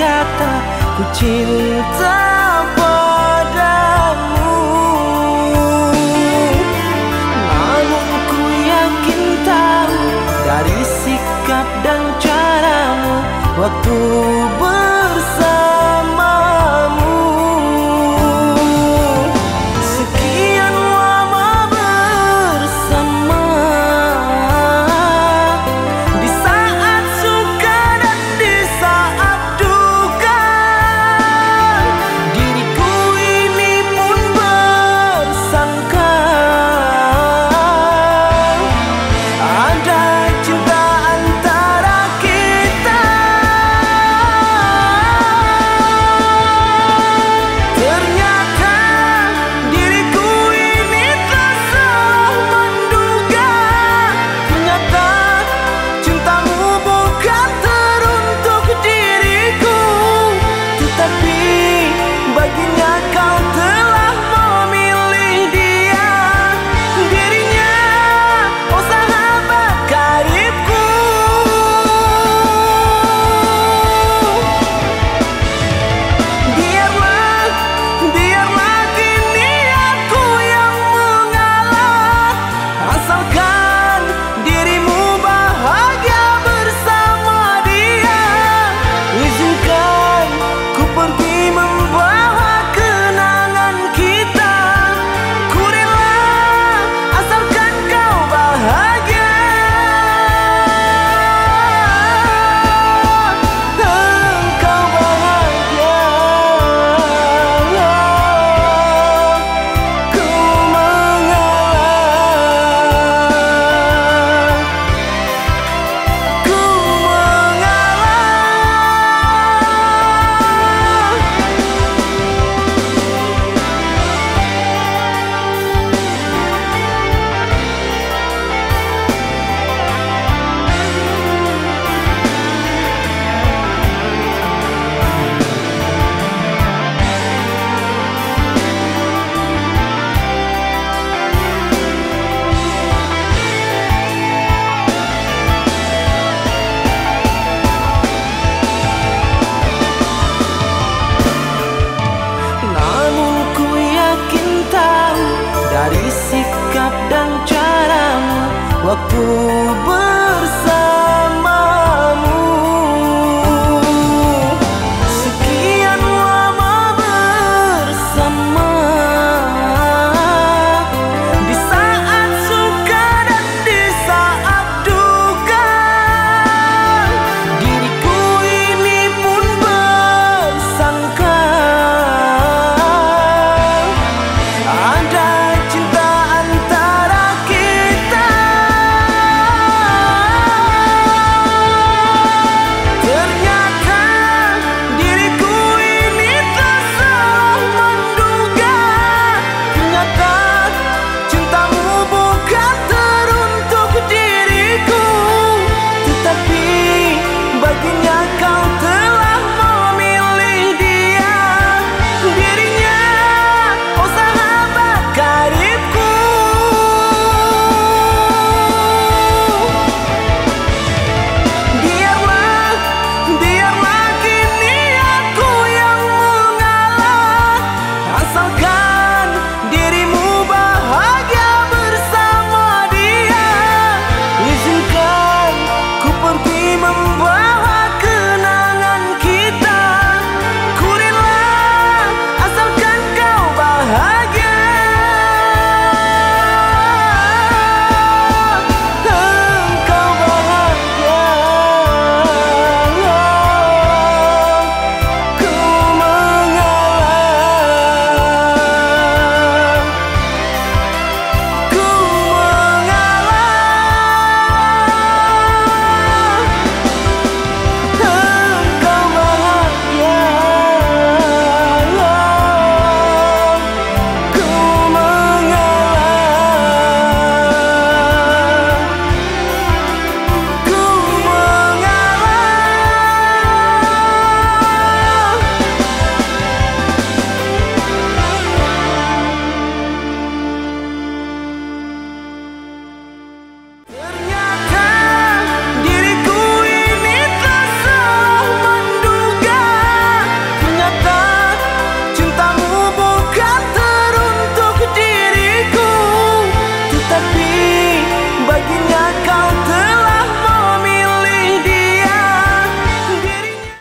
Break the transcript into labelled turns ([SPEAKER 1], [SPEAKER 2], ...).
[SPEAKER 1] berkata ku cinta padamu. Namun ku yakin tahu dari sikap dan caramu Waktu ber waktu